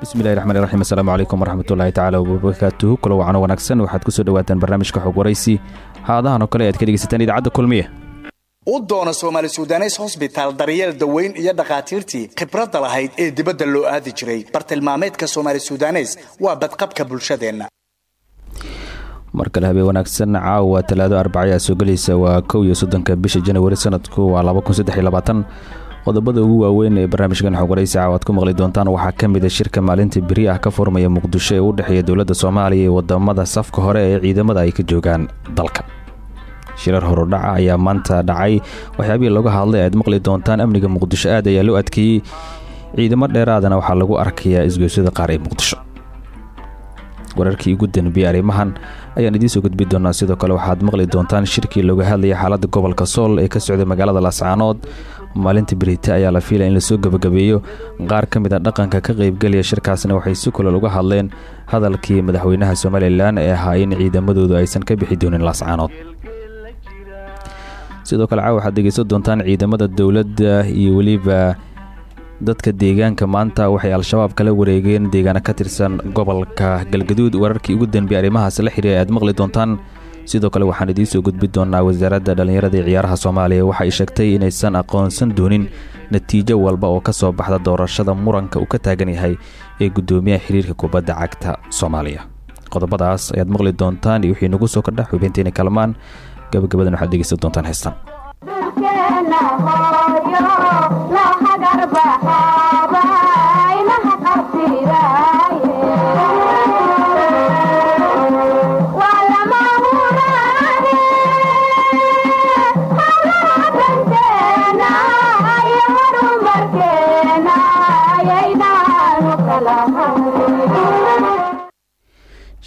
bismillahi raxmaan raxiim assalaamu calaykum waraxmatullaahi tacala wabarakaatuhu kula wacano wanaagsan. Waxaad ku soo dhawaataan barnaamijka xog waraysi haadahan oo kale aad ka dhegeysataan idaacadda kulmiye u doona soomaali sudanes hosbitaal daryeel daweyn iyo dhakhaatiirtii khibradda lahayd ee dibadda loo aadi jiray. Bartilmaameedka soomaali sudanes waa badqabka bulshadeenna. Mar kale habeen wanaagsan caawa talaado arbacayaa soo gelaysa waa kow iyo soddonka bisha janawari sanadku waa qodobada ugu waaweyn ee barnaamijkan xogwaraysi caawaad ku maqli doontaan waxaa ka mid a shirka maalinta beri ah ka furmaya muqdisho ee u dhexeeya dowladda soomaaliya iyo waddamada safka hore ee ciidamada ay ka joogaan dalka shirar horudhaca ayaa maanta dhacay. Waxyaabihii laga hadlay aad maqli doontaan amniga muqdisho aad ayaa loo adkeeyey. Ciidamo dheeraadana waxaa lagu arkayaa isgoysyada qaar ee muqdisho. Wararkii ugu danbiyey arrimahan ayaan idiin soo gudbi doonaa sidoo kale waxaad maqli doontaan shirkii looga hadlayay xaaladda gobolka sool ee ka socday magaalada laascaanood maalinta berite ayaa la fiilaya in la soo gebagabeeyo qaar ka mid a dhaqanka ka qaybgelaya shirkaasna waxay si kulol uga hadleen hadalkii madaxweynaha somalilan ee ahaa in ciidamadoodu aysan ka bixi doonin laascaanood sidoo kale caawa waxaad dhegeysan doontaan ciidamada dowladda iyo weliba dadka deegaanka. Maanta waxay al-shabaab kala wareegeen deegaana ka tirsan gobolka galgaduud. Wararkii ugu danbiyay arrimahaas la xiriira aad maqli doontaan. Sidoo kale waxaan idiin soo gudbi doonaa wasaaradda dhallinyarada iyo ciyaaraha soomaaliya. Waxay sheegtay inaysan aqoonsan doonin natiijo walba oo ka soo baxda doorashada muranka uu ka taagan yahay ee guddoomiyaha xiriirka kubadda cagta soomaaliya. Qodobadaas ayaad maqli doontaan iyo wixii nagu soo kordha xubinteena kalmaan gabagabadan waxaad dhegeysan doontaan heestan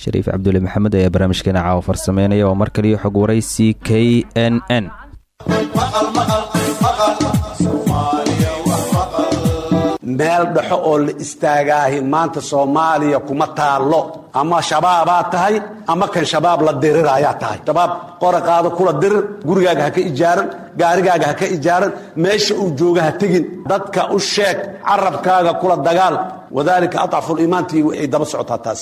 shariif cabdulle maxamed ayaa barnaamijkeena caawa farsameynaya oo mar kaliyo xog waraysi k n n meel dhexo oo la istaagaahi maanta soomaaliya kuma taallo. Ama shabaabaa tahay ama kan shabaab la diriraayaa tahay. Shabaab qora qaado kula dirir gurigaaga ha ka ijaaran gaarigaaga ha ka ijaaran meesha uu jooga ha tegin. Dadka u sheeg carabkaaga kula dagaal. Wadaalika adcafuliimaantii ay daba socotaa taas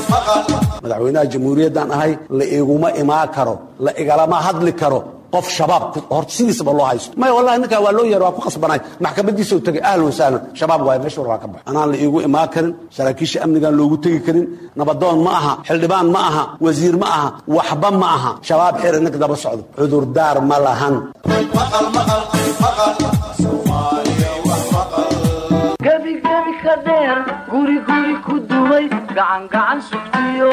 madaxweynaha jamhuuriyaddan ahay la iguma imaan karo la igalama hadli karo qof shabaab sidiisaba loo haysto. Maya wallahi ninkaa waa loo yeer waa ku khasbanay maxkamadiisa tegay ahlan wasahlan shabaab waay meesha war waa ka bax anaan la iigu imaan karin saraakiisha amnigaan loogu tegi karin nabadoon ma aha xildhibaan ma aha wasiir ma aha waxba ma aha. Shabaab xir ninka daba socdo cudurdaar ma lahan. Gebigebi ka ku dumay gacangacan sugtiyo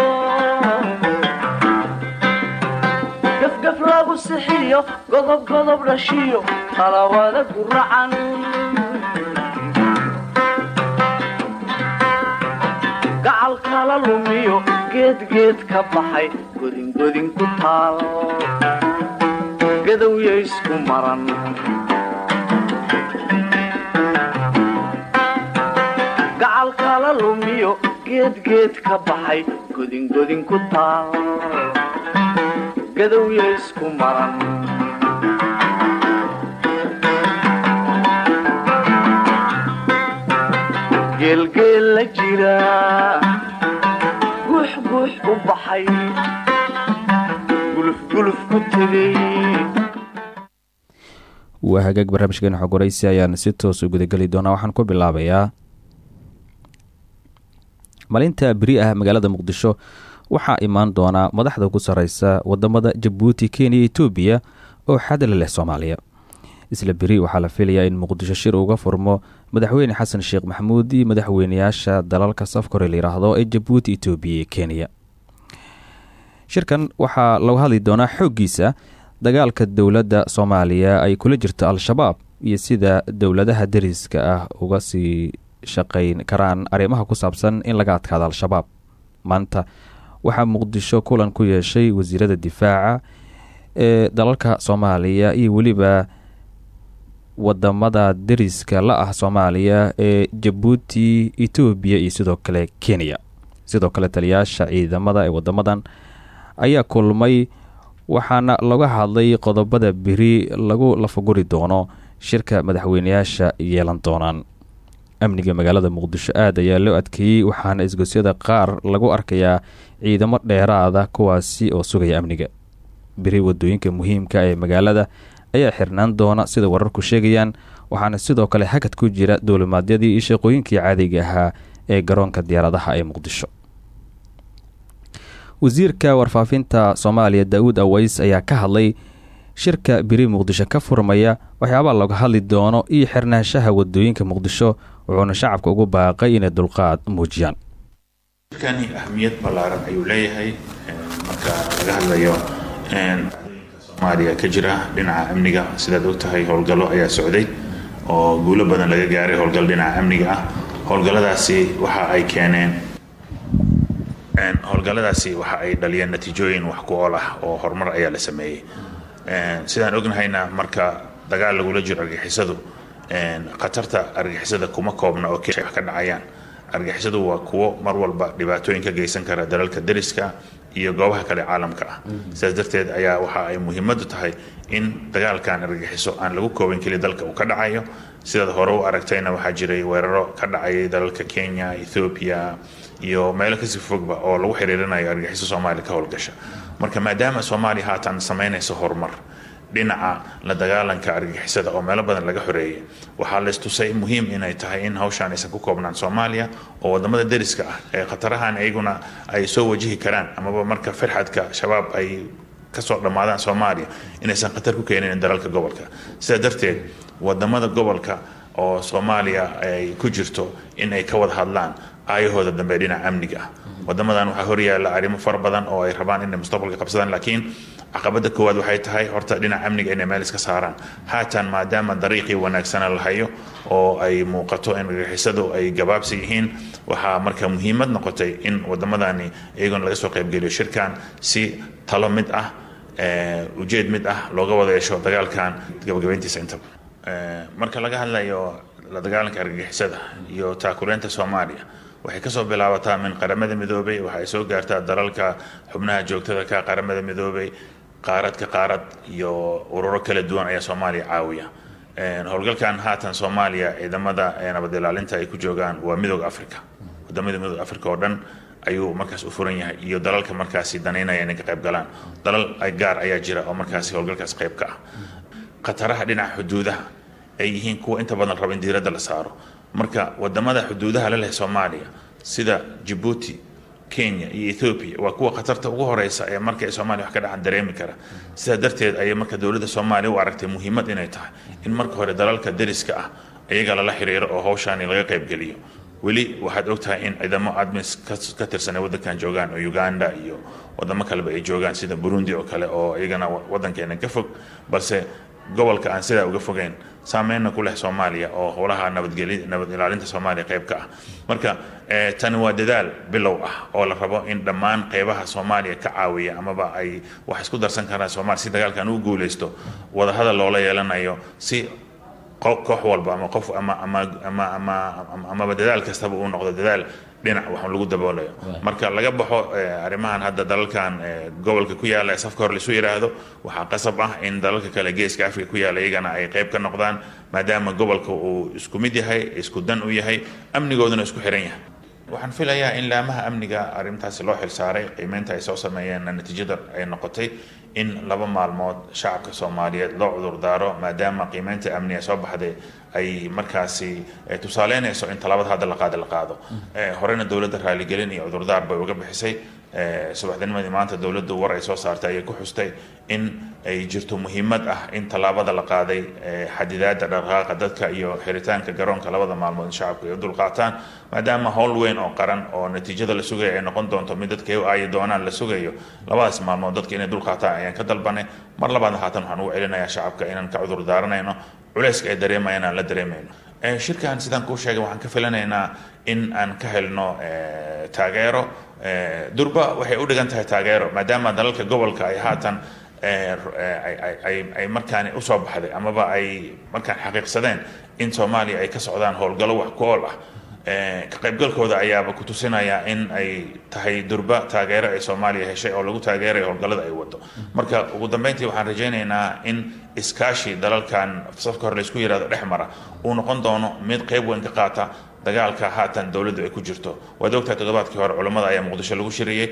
gafgaf lagu sixiyo godobgodob dhashiyo talawada guracan gacal kala lumiyo geedgeed ka baxay godingodin ku taal. Gadowya isku maran. Gacal kala lumiyo geedgeed ka baxay godingodin ku taal. Gadowya isku maran. Geelgeel la jira guux guux u baxay. Gulufguluf ku tegay waa hagaag barnaamijkeena xog waraysi ayaan si toos u gudageli doonaa waxaan ku bilaabayaa maalinta beri ah magaalada muqdisho waxaa imaan doonaa madaxda ku sareysa waddamada jabuuti kenya etoobiya oo xadala leh soomaaliya. Isla beri waxaa la filayaa in muqdisho shir uga furmo madaxweyne xasan sheekh maxamuud iyo madaxweyneyaasha dalalka safkore layidhaahdo ee jabuuti etoobiya iyo kenya. Shirkan waxaa lagu hadli doonaa xooggiisa dagaalka dowladda soomaaliya ay kula jirto al-shabaab iyo sida dowladaha dariska ah uga sii shaqayn karaan arrimaha ku saabsan in laga adkaado al-shabaab. Maanta waxaa muqdisho kulan ku yeeshay wasiirada difaaca ee dalalka soomaaliya iyo weliba waddamada dariska la ah soomaaliya ee jabuuti etoobiya iyo sidoo kale kenya. Sidoo kale taliyaasha ciidamada ee wadamadan ayaa kulmay waxaana laga hadlay qodobada beri lagu lafaguri doono shirka madaxweyneyaasha yeelan doonaan amniga magaalada muqdisho. Aad ayaa loo adkeeyey waxaana isgosyada qaar lagu arkayaa ciidamo dheeraada kuwaasi oo sugaya amniga. Beri waddooyinka muhiimka ee magaalada ayaa xirnaan doona sida wararku sheegayaan waxaana sidoo kale hakad ku jira dowlimaadyadii iyo shaqooyinkii caadiga ahaa ee garoonka diyaaradaha ee muqdisho. Wasiirka warfaafinta soomaaliya daa-uud aways ayaa ka hadlay shirka beri muqdisho ka furmaya waxyaabaa laga hadli doono iyo xirnaanshaha waddooyinka muqdisho wuxuuna shacabka ugu baaqay inay dulqaad muujiyaan. Shirkani ahmiyad ballaaran ayuu leeyahay marka laga hadlayo soomaaliya ka jira dhinaca amniga sidaad ogtahay howlgallo ayaa socday oo guulo badan laga gaaray howlgal dhinaca amniga ah. Howlgalladaasi waxa ay keeneen howlgalladaasi waxa ay dhaliyeen natiijooyin wax ku ool ah oo horumar ayaa la sameeyey. Sidaan ognahayna marka dagaal lagula jiro argixisadu khatarta argixisada kuma koobna oo ka dhacayaan. Argixisadu waa kuwo mar walba dhibaatooyin ka geysan kara dalalka dariska iyo goobaha kale caalamka ah. Sidaas darteed ayaa waxa ay muhiimadu tahay in dagaalkan argixiso aan lagu koobin keli dalka uu ka dhacayo. Sidaad hore u aragtayna waxaa jiray weeraro ka dhacayay dalalka kenya ethoobiya iyo meelo ka sii fogba oo lagu xiriirinayo argixiso soomaaliya ka howlgasha. Marka maadaama soomaaliya haatan samaynayso horumar dhinaca la dagaalanka argixisada oo meelo badan laga xoreeyay. Waxaa laystusay muhiim inay tahay in hawshaan aysan ku koobnaan soomaaliya oo waddamada dariska ah ee khatarahan iyaguna ay soo wajihi karaan amaba marka firxadka shabaab ay ka soo dhammaadaan soomaaliya inaysan khatar ku keenin dalalka gobolka. Sidaa darteed waddamada gobolka oo soomaaliya ay ku jirto in ay ka wada hadlaan aayahooda dambe dhinaca amniga ah. Wadamadan waxaa horyaala arrimo fara badan oo ay rabaan inay mustaqbalka qabsadaan laakiin caqabada koowaad waxay tahay horta dhinaca amniga inay meel iska saaraan. Haatan maadaama dariiqii wanaagsana la hayo oo ay muuqato in argixisadu ay gabaabsi yihiin waxaa marka muhiimad noqotay in wadamadani iyaguna laga soo qaybgeliyo shirkan si talo mid ah ujeed mid ah looga wada yeesho dagaalkan gabagabayntiisa intaba marka laga hadlayo la dagaalanka argagixisada iyo taakuleynta soomaaliya waxay ka soo bilaabataa min qaramada midoobay waxa ay soo gaartaa dalalka xubnaha joogtada ka qaramada midoobay qaarad ka qaarad iyo ururo kala duwan ayaa soomaaliya caawiya. Howlgalkan haatan soomaaliya ciidamada nabad ilaalinta ay ku joogaan waa midooda africa waddamada midooda africa oo dhan ayuu markaas u furan yahay iyo dalalka markaasi danaynaya inay ka qayb galaan. Dalal gaar ayaa jira oo markaasi howlgalkaas qayb ka ah. Khataraha dhinaca xuduudaha ay yihiin kuwa inta badan raba in diiradda la saaro. Marka waddamada xuduudaha la leh soomaaliya sida jabuuti kenya iyo ethoobiya waa kuwa khatarta ugu horeysa ee marka ay soomaaliya wax ka dhacan dareemi kara. Sidaa darteed ayay marka dowladda soomaaliya u aragtay muhiimad inay tahay in marka hore dalalka dariska ah iyaga lala xiriiro oo hawshaani laga qaybgeliyo weli waxaad ogtahay in ciidamo admis ka tirsan ay waddankan joogaan oo uganda iyo wadamo kaleba ay joogaan sida burundi oo kale oo iyagana waddankeena ka fog. Balse gobolka aan sidaa uga fogeyn. Saameyna ku leh soomaaliya oo howlaha nabadgeli nabad ilaalinta soomaaliya qayb ka ah. Marka tani waa dadaal bilow ah oo la rabo in dhammaan qeybaha soomaaliya ka caawiya amaba ay wax isku darsan karaan soomaaliya si dagaalkan u guuleysto wadahadal loola yeelanayo si koox walba ama qof ama ama ama ama amaba dadaal kastaba uu noqdo dadaal dhinac wax lagu daboolayo. Marka laga baxo arrimahan hadda dalalkan gobolka ku yaalla ee safka hor laisu yidhaahdo waxaa qasab ah in dalalka kale geeska africa ku yaalla iyagana ay qayb ka noqdaan maadaama gobolka uu isku mid yahay isku dan u yahay amnigooduna isku xiran yahay waxaan filayaa in laamaha amniga arrintaasi loo xilsaaray qiimeynta ay soo sameeyeenna natiijada ay noqotay in laba maalmood shacabka soomaaliyeed loo cudurdaaro maadaama qiimeynta amniga soo baxday ay markaasi tusaaleynayso in tallaabada hadda la qaada la qaado. Horena dowladda raaligelin iyo cudurdaar bay uga bixisay subaxdinimadii maanta dowladdu war ay soo saartay ayay ku xustay in ay jirto muhiimad ah in tallaabada la qaaday xadidaada dhaqaaqa dadka iyo xiritaanka garoonka labada maalmood in shacabku ay u dulqaataan maadaama howl weyn oo qaran oo natiijada la sugaya ay noqon doonto mid dadka ay u aayi doonaan la sugayo labadaas maalmood dadka inay dulqaataan ayaan ka dalbanay. Mar labaadna haatan waxaan ugu celinayaa shacabka inaan ka cudur daaranayno culayska ay dareemayaan aan la dareemayno shirkan sidaan kuu sheegay waxaan ka filanaynaa in aan ka helno taageero. Durba waxay u dhigan tahay taageero maadaama dalalka gobolka ay haatan ay markaani u soo baxday amaba ay markaan xaqiiqsadeen in soomaaliya ay ka socdaan howlgallo wax ku ool ah ka qaybgalkooda ayaaba ku tusinaya in ay tahay durba taageero ay soomaaliya heshay oo lagu taageerayo howlgallada ay wado marka ugu dambeyntii waxaan rajaynaynaa in iskaashi dalalkan safka hore laysku yihahdo dhex mara uu noqon doono mid qayb weyn ka qaata dagaalka haatan dowladdu ay ku jirto. Waad ogtahay toddobaadkii hore culummada ayaa muqdisho lagu shiriyey.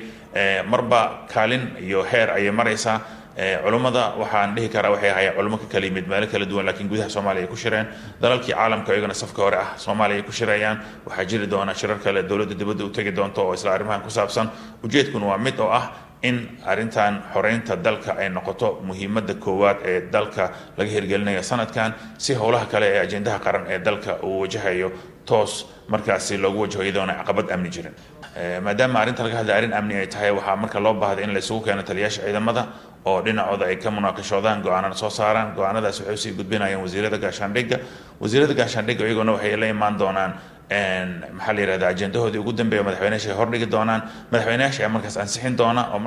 Marba kaalin iyo heer ayay maraysaa culummada waxaan dhihi karaa waxay ahaayeen culummo ka kala yimid meelo kala duwan laakiin gudaha soomaaliya ay ku shireen. Dalalkii caalamka iyagana safka hore ah soomaaliya ay ku shirayaan. Waxaa jiri doona shirar kale dowladda dibadda u tegi doonto oo isla arrimahan ku saabsan. Ujeedkuna waa mid oo ah in arrintan xoreynta dalka ay noqoto muhiimadda koowaad ee dalka laga hirgelinayo sanadkan si howlaha kale ee ajendaha qaran ee dalka uu wajahayo toos markaasi loogu wajaho iyadoona caqabad amni jirin. Maadaama arrinta laga hadlay arrin amni ay tahay waxaa marka loo baahday in la keeno taliyaasha ciidamada oo dhinacooda ay ka munaaqashoodaan go'aanana soo saaraan. Go'aanadaas waxay u sii gudbinayaan wasiirada gaashaandhigga. Wasiirada gaashaandhigga iyaguna waxay la imaan doonaan maxaa la yihahda ajendahoodii ugu dambeeya madaxweynayaasha ay hordhigi doonaan. Madaxweynayaasha ayaa markaas ansixin doona oo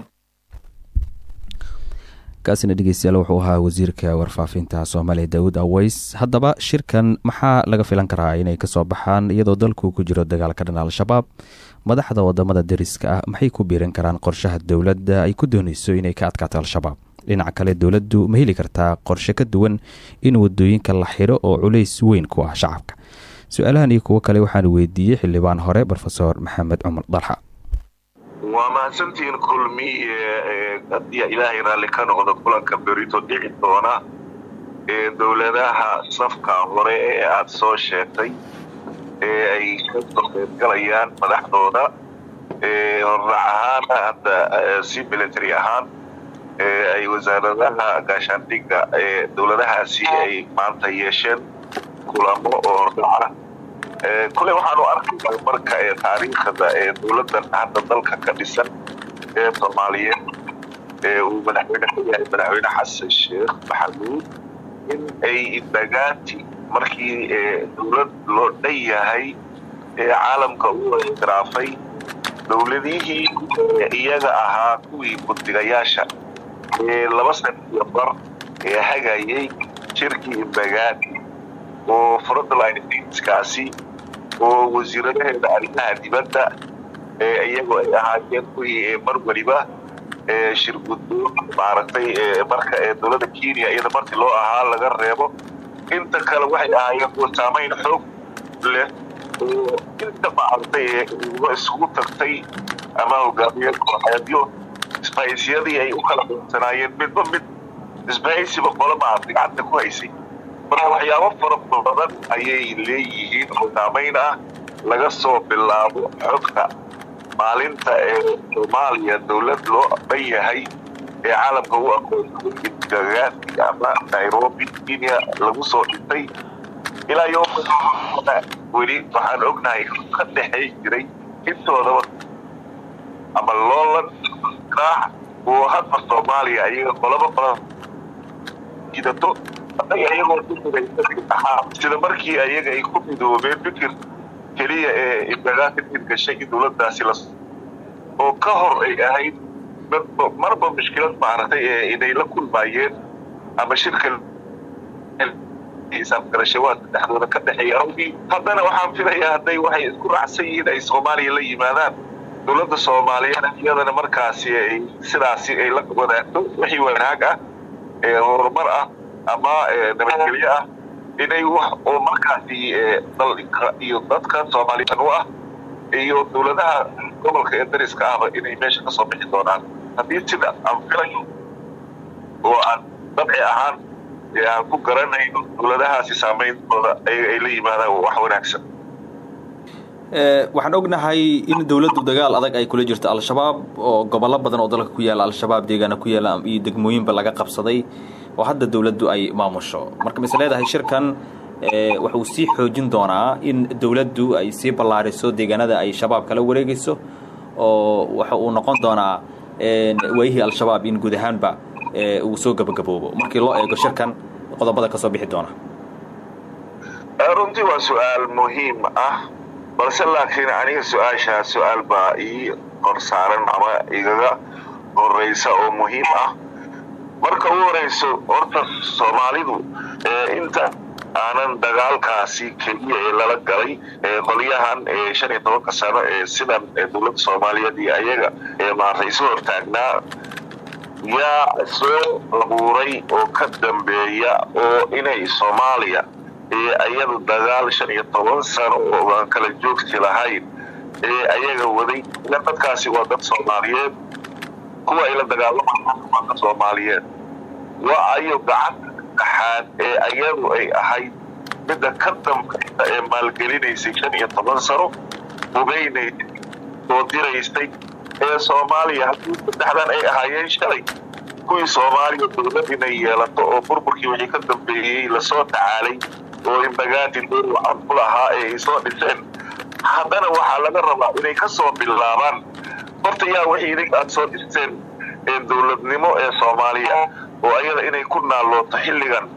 kaasina dhegeystayaal wuxuu ahaa wasiirka warfaafinta soomaaliya daawud aweys haddaba shirkan maxaa laga filan karaa inay ka soo baxaan iyadoo dalku ku jiro dagaal ka dhan al-shabaab madaxda waddamada deriska ah maxay ku biiran karaan qorshaha dowladda ay ku dooneyso inay ka adkaato al-shabaab? Dhinaca kale dowladdu ma heli kartaa qorshe ka duwan in waddooyinka la xiro oo culays weyn ku ah shacabka. Su'aalahan iyo kuwo kale waxaan weydiiyey xildhibaan hore rofeor maxamed cumar dalxa waa mahadsantihiin kulmiye haddii ilaahay raalli ka noqdo kulanka berito dhici doona ee dowladaha safka hore ee aada soo sheegtay ee ay ka soo qaybgalayaan madaxdooda horraac ahaana hadda si military ahaan ay wasaaradaha gaashaandhigga ee dowladahaasi ay maanta yeesheen kulamo oo hordhaca kule waxaanu arkaya marka ee taariikhda ee dowladdan hadda dalka ka dhisan ee soomaaliyeed ee uu madaxweyne ka yahay madaxweyne xasan sheekh maxamuud in ay indagaati markii dowlad loo dhan yahay ee caalamka u ictiraafay dowladihii iyaga ahaa kuwii guddigayaasha ee laba sana iyo bar ee hagayay shirkii indagaati oo frontline stateskaasi oo wasiiradaheeda arrimaha dibadda ee iyagu ay ahaayeen kuwii mar weliba ee shirguddoon maaragtay marka ee dowladda kenya iyada markii loo ahaa laga reebo inta kale waxay ahaayeen kuwa saamayn xoog leh oo inta maaragtay ee isugu tagtay ama hogaamiye kooxeedyo. Isbahaysiyadii ay u kala qaybsanaayeen midba mid isbahaysiba qolo maaragtay gacanta ku haysay. Marka waxyaabo fara badan ayay leeyihiin oo saamayn ah laga soo bilaabo xogta maalinta ee soomaaliya dowlad loo dhan yahay ee caalamka u aqoonsaday gagaasi ama nairobi kenya lagu soo dhintay ilaa yoomana weli waxaan ognahay ka dhexay jiray intoodaba ama loolan raax oo hadba soomaaliya ayaga qolaba qola jidato iyagoo sida markii ayaga ay ku midoobeen fikir keliya ee indagaaka dirgashay in dowladdaasi la oo ka hor ay ahayd marba mushkilad maaragtay ee inay la kulmaayeen ama shirka isafgarashawaadka dhexdooda ka dhexeeya awgii haddana waxaan filayaa hadday waxay isku raacsan yihiin ay soomaaliya la yimaadaan dowladda soomaaliyeed iyadana markaasi ay sidaasi ay la wadaagto wixii wanaag ah ee horumar ah ama nabadgelyo ah inay wax oo markaasi dalka iyo dadka soomaaliyan u ah iyo dowladaha gobolka ee dariska ahba inay meesha ka soo bixi doonaan haddii sida aan filayo oo aan dabci ahaan aan ku garanayno dowladahaasi saameyntooda ay la yimaadaan wax wanaagsan. Waxaan ognahay in dowladdu dagaal adag ay kula jirto al-shabaab oo gobollo badan oo dalka ku yaalla al-shabaab deegaana ku yaalla iyo degmooyinba laga qabsaday oo hadda dowladdu ay maamusho. Marka mise leedahay shirkan wuxuu sii xoojin doonaa in dowladdu ay sii ballaariso deegaanada ay shabaab kala wareegayso oo waxa uu noqon doonaa waayihii al-shabaab in guud ahaanba uu soo gabagaboobo. Markii loo eego shirkan qodobada ka soo bixi doona. Runtii waa su'aal muhiim ah balse laakiin aniga su'aashaa su'aal baa ii qorsaaran ama igaga horeysa oo muhiim ah. Marka u horeyso horta soomaalidu inta aanan dagaalkaasi keliya ee lala galay qolyahan shan iyo tobanka sano ee sidan dowladda soomaaliyeed iyo ayaga maarata isu hortaagnaa yaa soo abuuray oo ka dambeeya oo inay soomaaliya ee ayadu dagaal shan iyo toban sano oo aan kala joogti lahayn ee ayaga waday. Ila dadkaasi waa dad soomaaliyeed. Kuwa ay la dagaalamayaan waa dad soomaaliyeed. Waa ayo gacanta dhaxaad ee ayadu ay ahayd midda ka dambaysa ee maalgelinaysay shan iyo toban sano hubeynaysay soo diraysay ee soomaaliya. Haddii saddexdan ay ahaayeen shalay kuwii soomaaliya dowlad inay yeelato oo burburkii wixii ka dambeeyey la soo tacaalay oo imbagaati door wacan ku lahaa ee ay soo dhiseen haddana waxaa laga rabaa inay ka soo bilaabaan. Horta yaa wixii idink aad soo dhisteen ee dowladnimo ee soomaaliya oo ayada inay ku naallooto xilligan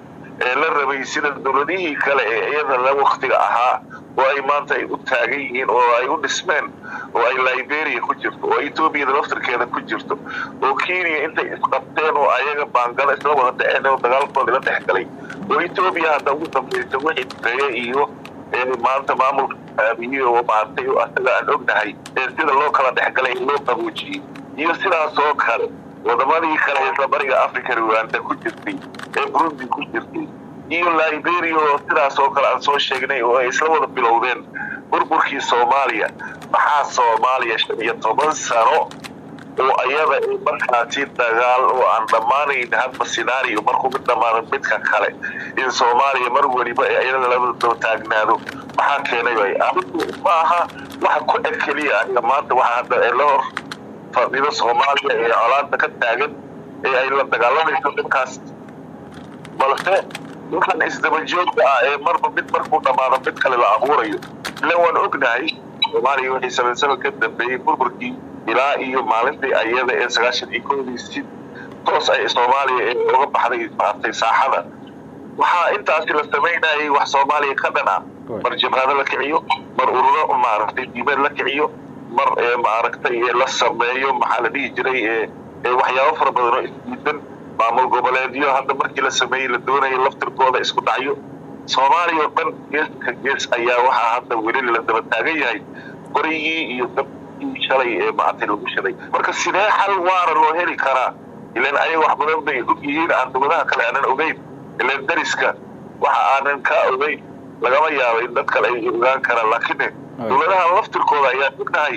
ee la rabay sida dowladihii kale ee iyada la waktiga ahaa oo ay maanta ay u taagan yihiin oo ay u dhismeen oo ay liberia ku jirto oo etoobiyada laftirkeeda ku jirto oo kenya intay isqabteen oo ayaga baangala isla wada dhaceen oo dagaalkooda la dhex galay oo etoobiya hadda ugu dambaysa wixii dureeye iyo maanta maamulka aabiye oo maartay oo asaga aan ognahay ee sida loo kala dhexgalay loo qaboojiyey iyo sidaas oo kale wadamadii kale isla bariga africa rwanda ku jirtay ee burundi ku jirtay iyo liberia oo sidaas oo kale aan soo sheegnay oo ay isla wada bilowdeen burburkii soomaaliya. Maxaa soomaaliya shan iyo toban sano oo ayada ee markaasi dagaal oo aan dhammaanayn hadba scenario markuu mid dhammaado midka kale in soomaaliya mar weliba ee ayada lala daba taagnaado. Maxaa keenay bay adigu ma aha waxa ku eg keliya aniga maanta waxaa hadda la fadhido soomaaliya ee colaada ka taagan ee ay la dagaalamayso dadkaas balse ninkan isdabajooga ah ee marba mid markuu dhammaado mid kale la abuurayo ilan waan ognahay soomaaliya wixii sabansaba ka dambeeyey burburkii ilaa iyo maalintii ayada ee sagaashan iyo koodii si toos ay soomaaliya ee uga baxday maartay saaxada. Waxaa intaasi la samaynayay wax soomaaliya ka dhan ah mar jabhado la kiciyo mar ururo maaragtay diimeed la kiciyo mar maaragtay la sameeyo maxaa la dhihi jiray ee waxyaabo fara badan oo isdiidan maamul goboleedyo hadda markii la sameeyey la doonayo laftirkooda isku dhacyo. Soomaaliya oo dhan geeska gees ayaa waxaa hadda weli la daba taagan yahay. Qorigii iyo dabkii shalay ee maartay lagu shiday marka sidee xal waara loo heli karaa? Ilan ayaga wax badan bay og yihiin aan dowladaha kale aanan ogeyn. Ilan dariska waxa aanan kaa ogeyn lagama yaabo in dad kale ay ogaan karaan laakiin dowladaha laftirkooda ayaa ognahay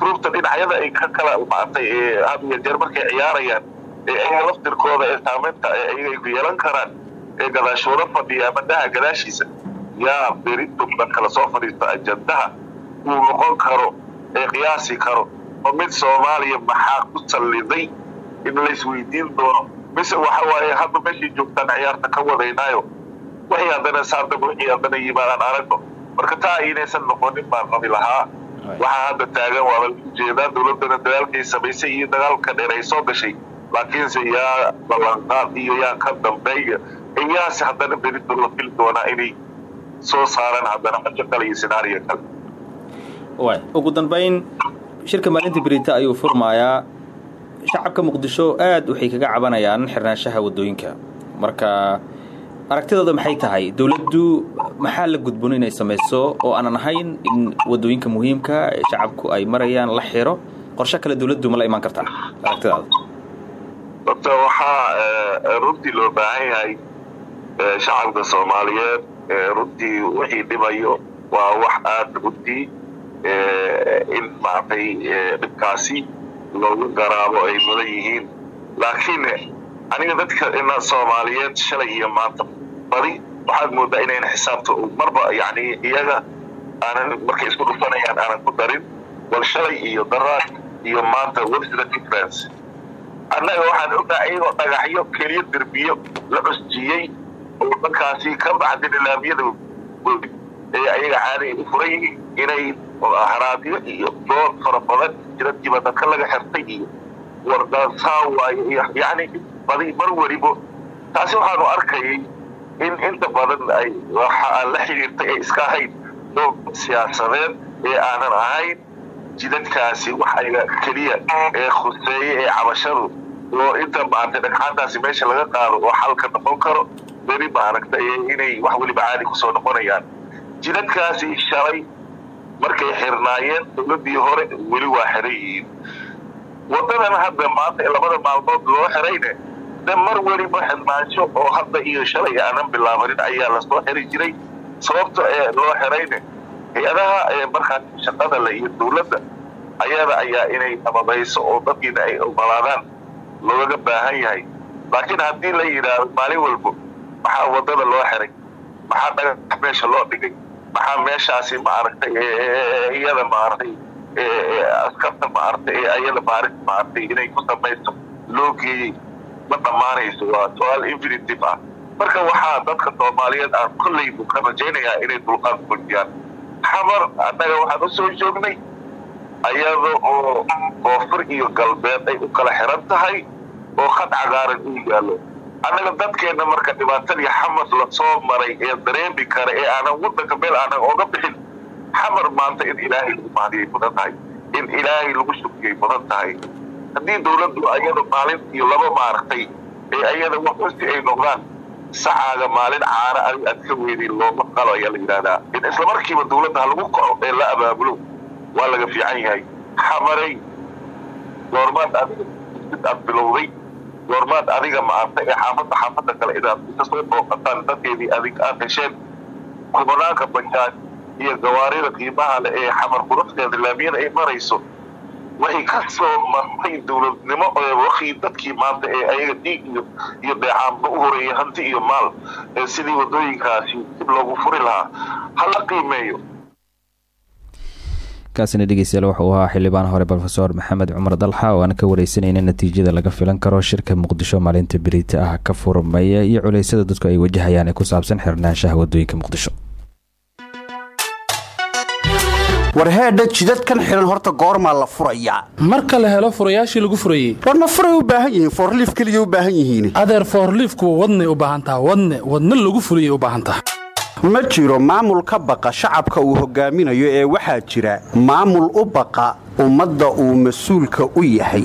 gruubta dhinacyada ay ka kala maartay had iyo jeer markay ciyaarayaan ee ayaga laftirkooda ee saamaynta ee ay ku yeelan karaan ee gadaashooda fadhiya ama daha gadaashiisa. Yaa berintooda kala soo fadhiista ajandaha uu noqon karo ee qiyaasi karo. Oo mid soomaaliya maxaa ku salliday in laisweydiin doono? Mise waxa waaye hadda meeshii joogtaan ciyaarta ka wadaynaayo wixii haddana wixii haddana yimaadaan aragno marka taa inaysan noqonin baan qabi lahaa. Waxaa hadda taagan waaba u jeedaa dowladdana dagaalkay samaysay iyo dagaalka dheer ay soo gashay laakiinse yaa ballanqaad iyo yaa ka dambeeya iyaase haddana berito la fili doonaa inay soo saaraan haddana xajo kale iyo sinaariyo kale. Ugu dambayn shirka maalinta berita ayuu furmayaa shacabka muqdisho aad waxay kaga cabanayaan xirnaanshaha waddooyinka. Marka aragtidooda maxay tahay? Dowladdu maxaa la gudboon inay samayso? Oo aanan ahayn in waddooyinka muhiimka ee shacabku ay marayaan la xiro. Qorshe kale dowladdu ma la imaan kartaa aragtidaada horta waxaa runtii loo baahan yahay shacabka soomaaliyeed. Runtii wixii dhibayo waa wax aada runtii in maaragtay dhibkaasi loogu garaabo ay mudan yihiin. Laakiin aniga dadka soomaaliyeed shalay iyo maanta badi waxaad moodaa inayna xisaabta marba yani iyaga aanan markay isku dhufanayaan aanan ku darin bal shalay iyo daraad iyo maanta what's the difference. Annaga waxaan ognahay iyagoo dhagaxyo keliya derbiyo la cusjiyey oo dadkaasi ka baxda nilaamyada ee ayaga caadi ay u furan yihiin inay haraadyo iyo dood fara badan jira dibadaka laga xirtay iyo wardaasaa waaye iyo yacni badi mar welibo taasi waxaanu arkayay in inta badan ay waxa la xiriirtay ay iska ahayd dood siyaasadeed ee aanan ahayn jidadkaasi wax ayaga keliya ee khuseeye ee cabashadu. Oo inta maaragtay dhagxaantaasi meesha laga qaado oo xalka noqon karo beri maaragtay inay wax weliba caadi ku soo noqonayaan. Jidadkaasi shalay markay xirnaayeen dowladdii hore weli waa xiran yihiin waddadan hadda maanta labada maalmood loo xirayne de mar weliba xirnaansho oo hadda iyo shalay aanan bilaabanin ayaa la soo xiri jiray sababta ee loo xirayne hay'adaha ee markaas shaqada le iyo dowladda ayada ayaa inay nababayso oo dadkiina ay ogolaadaan loogaga baahan yahay. Laakiin haddii la yidhaahdo maalin walbo maxaa waddada loo xiray? Maxaa dhagax meesha loo dhigay? Maxaa meeshaasi maaragtay iyada maaragtay askarta maaragtay ayada baaris maaragtay inay ku samayso loo geeyey ma dhammaanayso waa su'aal infinitive ah. Marka waxaa dadka soomaaliyeed aan kollaybu ka rajaynayaa inay dulqaad muujiyaan xamar annaga waxaan u soo joognay ayada oo koonfur iyo galbeed ay u kala xiran tahay oo khad cagaaran uu yaallo. Annaga dadkeenna marka dhibaatadii xamar la soo maray ee dareemi kara ee aanan waddanka meel aanan oga bixin xamar maanta in ilaahay lagu mahdiyay mudan tahay in ilaahay lagu shukiyay mudan tahay haddii dowladdu ayada maalin iyo laba maaragtay ee ayada waxusi ay noqdaan sacaaga maalin caana adi aad ka weydin looma qalo ayaa la yidhahdaa. In isla markiiba dowladda ha lagu kaco ee la abaabulo waa laga fiican yahay. Xamaray goormaad adiga aad bilowday goormaad adiga maarta ee xaafadda xaafadda kale inaad isa soo booqataan dadkeedii adig aad hesheen. Kubanaanka bajaaj iyo gawaarida qiimaha leh ee xamar quruxdeeda laamiyada ay marayso waxay ka soo martay dowladnimo wakii dadkii maanta ee ayaga dhiig iyo deecaanba u horeeyay hanti iyo maal ee sidii wadooyinkaasi dib loogu furi lahaa. Ha la qiimeeyo. Kaasina dhegeystayaal wuxuu ahaa xildhibaan hore rofeor maxamed cumar dalxa oo aan ka wareysanayna natiijada laga filan karo shirka muqdisho maalinta berita ah ka furmaya iyo culeysyada dadku ay wajahayaan ee ku saabsan xirnaanshaha waddooyinka muqdisho war heedha jidadkan xihan horta goormaa la furayaa. Marka la helo furayaashii lagu furayey. Warna furay u baahan yihiin foorliif keliya u baahan yihiin. Adeer foorliifku wadnay u baahan taha wadne wadna lagu furayay u baahan taha ma jiro maamul ka baqa shacabka uu hogaaminayo ee waxaa jira maamul u baqa ummadda uu mas'uulka u yahay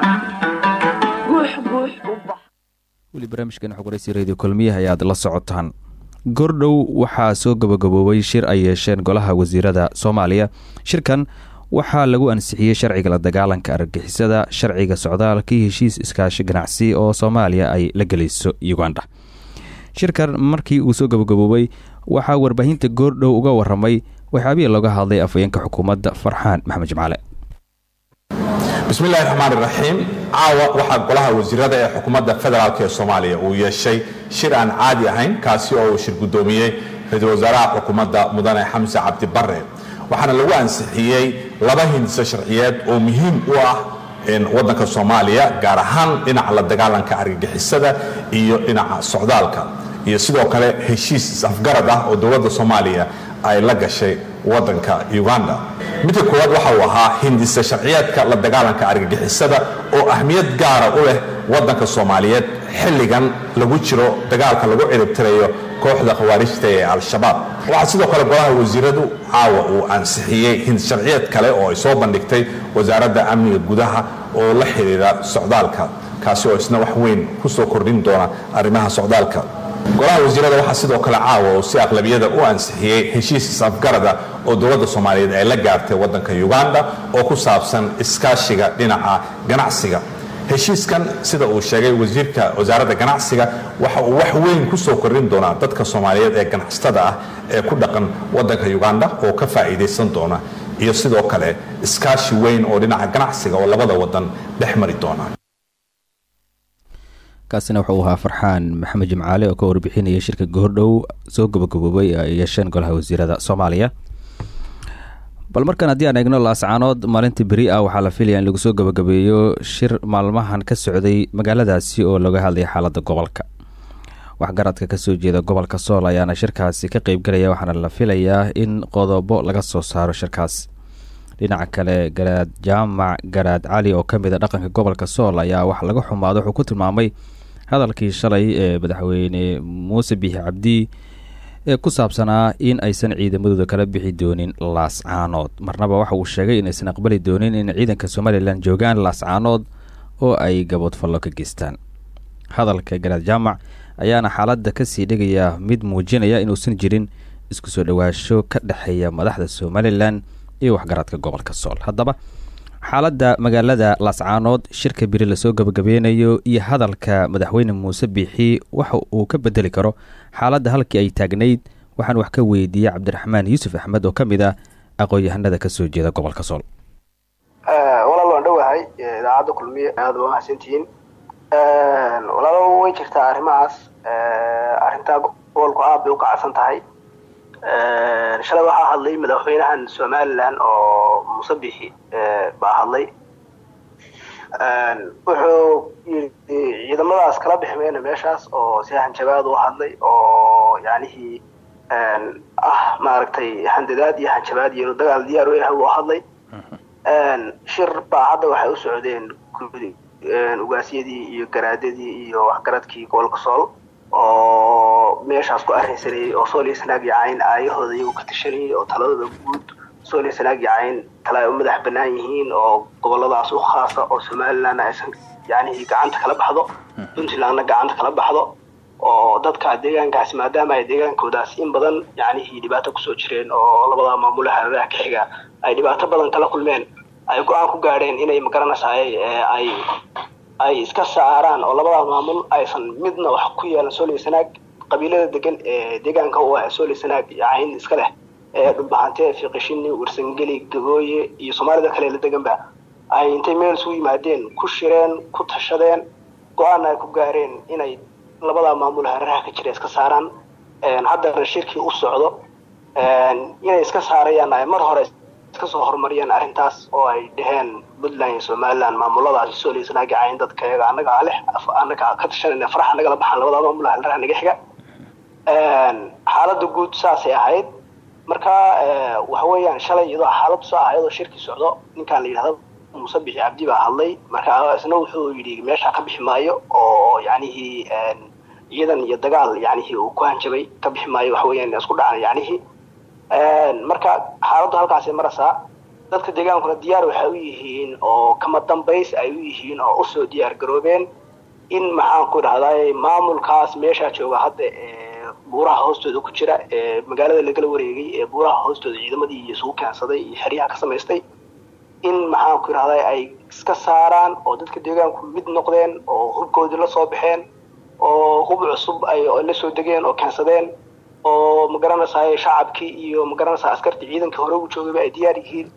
weli barnaamijkan xogwaraysi radio kulmiyaha ayaad la socotaan. Gordhow waxaa soo gabagaboobay shir ay yeesheen golaha wasiirada soomaaliya. Shirkan waxaa lagu ansixiyey sharciga la dagaalanka argagixisada sharciga socdaalka iyo heshiis iskaashi ganacsi oo soomaaliya ay la gelayso uganda. Shirkan markii uu soo gabagaboobay waxaa warbaahinta goordhow uga waramay waxaabihii looga hadlay afhayeenka xukuumadda farxaan maxamed jimcaale bismillahi raxmaan iraxiim caawa waxaa golaha wasiirada ee xukuumadda federaalk ee soomaaliya uu yeeshay shir aan caadi ahayn kaasi oo uu shir guddoomiyey ra'iisul wasaaraha xukuumadda mudane xamse cabdi barre. Waxaana lagu ansixiyey laba hindiso sharciyeed oo muhiim u ah waddanka soomaaliya gaar ahaan dhinaca la dagaalanka argagixisada iyo dhinaca socdaalka iyo sidoo kale heshiis is-afgarad ah oo dowladda soomaaliya ay la gashay waddanka uganda midka koowaad waxa uu ahaa hindisa sharciyeedka la dagaalanka argagixisada oo ahmiyad gaara u leh waddanka soomaaliyeed. Xilligan lagu jiro dagaalka lagu ciribtirayo kooxda khawaarijta ee al-shabaab. Waxaa sidoo kale golaha wasiiradu caawa uu ansixiyey. Hinsharciyeed kale oo ay soo bandhigtay wasaaradda amniga gudaha oo la xidhiira socdaalka kaasi oo isna wax weyn ku soo kordhin doona arrimaha socdaalka golaha wasiirada waxaa sidoo kale caawa uu si aqlabiyada u ansixiyey heshiis is-afgarada oo dowladda soomaaliyeed ay la gaartay waddanka uganda oo ku saabsan iskaashiga dhinaca ganacsiga. Heshiiskan sida uu sheegay wasiirka wasaaradda ganacsiga waxa uu wax weyn ku soo kordhin doonaa dadka soomaaliyeed ee ganacsatada ah ee ku dhaqan waddanka uganda oo ka faa'iidaysan doona iyo sidoo kale iskaashi weyn oo dhinaca ganacsiga oo labada waddan dhex mari doona kaasina wuxuu ahaa farxaan maxamed jimcaale oo ka warbixinaya shirka goordhow soo gabagaboobay ay yeesheen golaha wasiirada soomaaliya. Bal markan haddii aan eegno laascaanood maalintii beri ah waxaa la filaya in lagu soo gabagabeeyo shir maalmahan ka socday magaaladaasi oo laga hadlaya xaaladda gobolka. Waxgaradka ka soo jeeda gobolka sool ayaana shirkaasi ka qeybgalaya waxaana la filayaa in qodobo laga soo saaro shirkaas. Dhinaca kale garaad jaamac garaad cali oo ka mid a dhaqanka gobolka sool ayaa wax laga xumaado wuxuu ku tilmaamay hadalkii shalay ee madaxweyne muuse biixi cabdi ee ku saabsanaa in aysan ciidamadooda kala bixi doonin laascaanood marnaba waxa uu sheegay in aysan aqbali doonin in ciidanka somalilan joogaan laascaanood oo ay gaboodfallo ka geystaan hadalka garaad jaamac ayaana xaaladda ka sii dhigaya mid muujinaya inuusan jirin isku soo dhowaasho ka dhexeeya madaxda somalilan iyo waxgaradka gobolka sool. Haddaba xaaladda magaalada laascaanood shirka beri la soo gabagabeynayo iyo hadalka madaxweyne muuse biixi waxa uu ka bedeli karo xaaladda halkii ay taagnayd waxaan wax ka weydiiyey cabdiraxmaan yuusuf axmed oo ka mid ah aqoon-yahanada ka soo jeeda gobolka sool. Walaal waan dhowahay idaacadda kulmiye aada waa mahadsantihiin. Walaalo way jirtaa arrimahaas. Arrintaa gobolku aad bay u kacsan tahay shalay waxaa hadlay madaxweynahan somalilan oo muuse bixi baa hadlay. Wuxuu yii ciidamadaas kala bixi meeshaas oo si hanjabaad u hadlay oo yanihii ah maaragtay handadaad iyo hanjabaad iyo dagaal diyaar u yahay uu hadlay. Shir baa hadda waxay u socdeen ugaasyadii iyo garaadadii iyo waxgaradkii gobolka sool oo meeshaas ku arrinsanayay oo sooliyo sanaag yacayn aayahooda iyagu ka tashanayay oo taladooda guud sooliyo sanaag yacayn tala ay u madax bannaan yihiin oo goboladaas u khaasa oo somalilandna aysan yacnihii gacanta kala baxdo puntlandna gacanta kala baxdo oo dadka deegaankaasi maadaama ay deegaankoodaas in badan yacnihii dhibaato ku soo jireen oo labada maamule hareeraha ka xiga ay dhibaato badan kala kulmeen ay go'aan ku gaadheen inay magaranaysaay ay ay iska saaraan oo labada maamul aysan midna wax ku yeelan sooliyo sanaag qabiilada degan ee deegaanka u ah sooliyo sanaag yacayn iska leh ee dhulbahante fiqishini warsangeli gabooye iyo soomaalida kale la deganba ay intay meel isugu yimaadeen ku shireen ku tashadeen go'aanna ay ku gaareen inay labada maamul hareeraha ka jira iska saaraan. Haddana shirkii u socdo inay iska saarayaan ay mar hore iska soo horumariyeen arrintaas oo ay dhaheen puntland iyo somaliland maamuladaasi sooliyo sanaag yacayn dadka iyaga annaga leh annaga ka tashanayna faraxa nagala baxaan labada maamul hareeraha naga xiga. Xaaladda guud saasay ahayd. Marka waxa weeyaan shalay iyadoo xaaladdu saa ahayd oo shirkii socdo ninkaan la yidhahdo muuse bixi cabdi baa hadlay. Marka isna wuxuu yidhi meesha ka bixi maayo oo yacnihii ciidan iyo dagaal yacnihii uu ku hanjabay ka bixi maayo waxa weeyaan isku dhacan yacnihii marka xaaladdu halkaasay maraysaa dadka deegaankuna diyaar waxay u yihiin oo kama dambays ay u yihiin oo u soo diyaar garoobeen in maxaan ku dhahday maamulkaas meeshaa jooga hadda buuraha hoostooda ku jira ee magaalada lagala wareegay ee buuraha hoostooda ciidamadii isugu keensaday iyo xeryaha ka samaystay in maxaan ku idhahday ay iska saaraan oo dadka deegaanku mid noqdeen oo hubkoodii la soo baxeen oo hub cusub ay la soo degeen oo keensadeen oo ma garanaysaa shacabkii iyo ma garanaysaa askartii ciidanka hore u joogayba ay diyaar yihiin.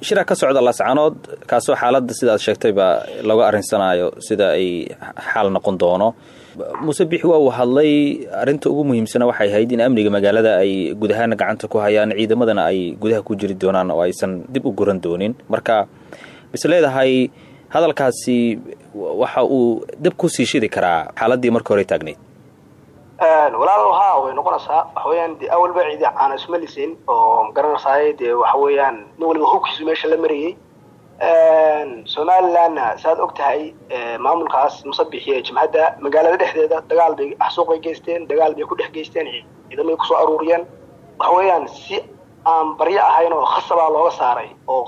Shira ka socda laascaanood kaasoo xaaladda sida aad sheegtay baa laga arrinsanaayo sida ay xaal noqon doono. Muuse bixi waa uu hadlay arrinta ugu muhiimsana waxay ahayd in amniga magaalada ay guud ahaana gacanta ku hayaan ciidamadana ay gudaha ku jiri doonaan oo aysan dib u guran doonin. Marka bise leedahay hadalkaasi waxa uu dib ku sii shidi karaa xaaladdii markii hore taagnayd walaalow haa way noqonaysaa waxa weeyaan dee awalba ciidi caana isma oo magaranaysaay dee waxa weeyaan nin waliba hubkiisu meesha la marayey somalilandna saaad og tahay maamulkaas musabixi ee jimhadda magaalada dhexdeeda dagaal bay axsuuq bay geysteen dagaal bay ku dhex geysteen ciidamay ku soo aruuriyeen. Waxa weeyaan si aan baryo ahayn oo khasabaa looga saaray oo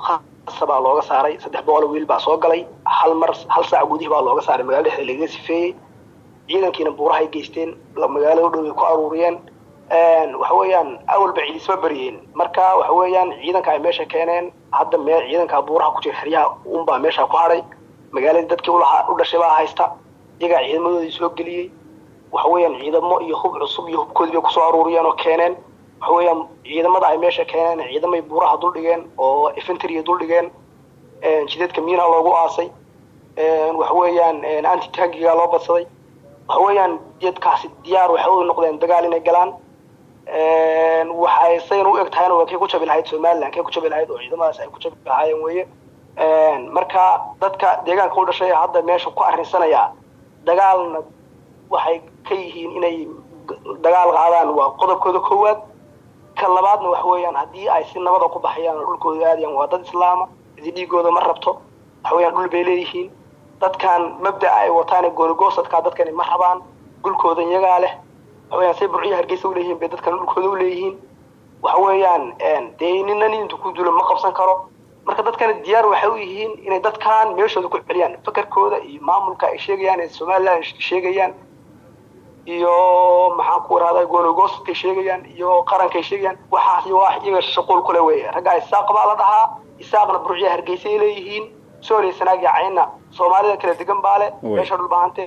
khasabaa looga saaray saddex boqol wiil baa soo galay hal mar hal saac gudihi baa looga saaray magaalada dhexdeeda lagaga sifeeyey ciidankiina buurahay geysteen magaalada u dhow bay ku aruuriyeen. Waxa weeyaan awalba ciidisma baryeen marka waxa weeyaan ciidanka ay meesha keeneen hadda mee ciidanka buuraha ku jira xeryaha unbaa meesha ku hadhay magaaladii dadkii ulahaa u dhashay baa haysta. Iyagaa ciidamadoodii soo geliyey. Waxa weeyaan ciidamo iyo hub cusub iyo hubkoodii bay ku soo aruuriyeen oo keeneen. Waxa weeyaan ciidamada ay meesha keeneen ciidamay buuraha duldhigeen oo infantry duldhigeen jideedka miina loogu aasay. Waxa weeyaan anti tankiga loo badsaday waxa weeyaan jeedkaasi diyaar waxay u noqdeen dagaal inay galaan. Waxay sayn u eg tahayna waa kay ku jabi lahayd somaliland kay ku jabi lahayd oo ciidamadaas ay ku jabi lahaayeen weeye. Marka dadka deegaanka u dhashay hadda meesha ku arrinsanaya dagaalna waxay ka yihiin inay dagaal qaadaan waa qodobkooda koowaad. Ka labaadna waxa weeyaan haddii ay si nabada ku baxayaan oo dhulkooda aadayaan waa dad islaama idi dhiigooda ma rabto waxa weeyaan dhul bay leeyihiin dadkan mabda'a ay wataan goonigosadkaa dadkani ma rabaan dhulkooda iyagaa leh. Waxa weeyaan say burciya hargeysa u leeyihiin bay dadkan dhulkooda u leeyihiin. Waxa weeyaan dee nina nin intu ku dulo ma qabsan karo. Marka dadkani diyaar waxay u yihiin inay dadkan meeshooda ku celiyaan fakarkooda iyo maamulka ay sheegayaan ee somaliland sheegayaan iyo maxaan ku waraaday goonigosadkay sheegayaan iyo qarankay sheegayaan. Waxaas waa iyaga shaquul kule weeye. Raggaa isaaq baa la dhahaa isaaqna burciya hargeysa ay leeyihiin sanaag yacayna soomaalida kala degan baa le meesha dhulbaahante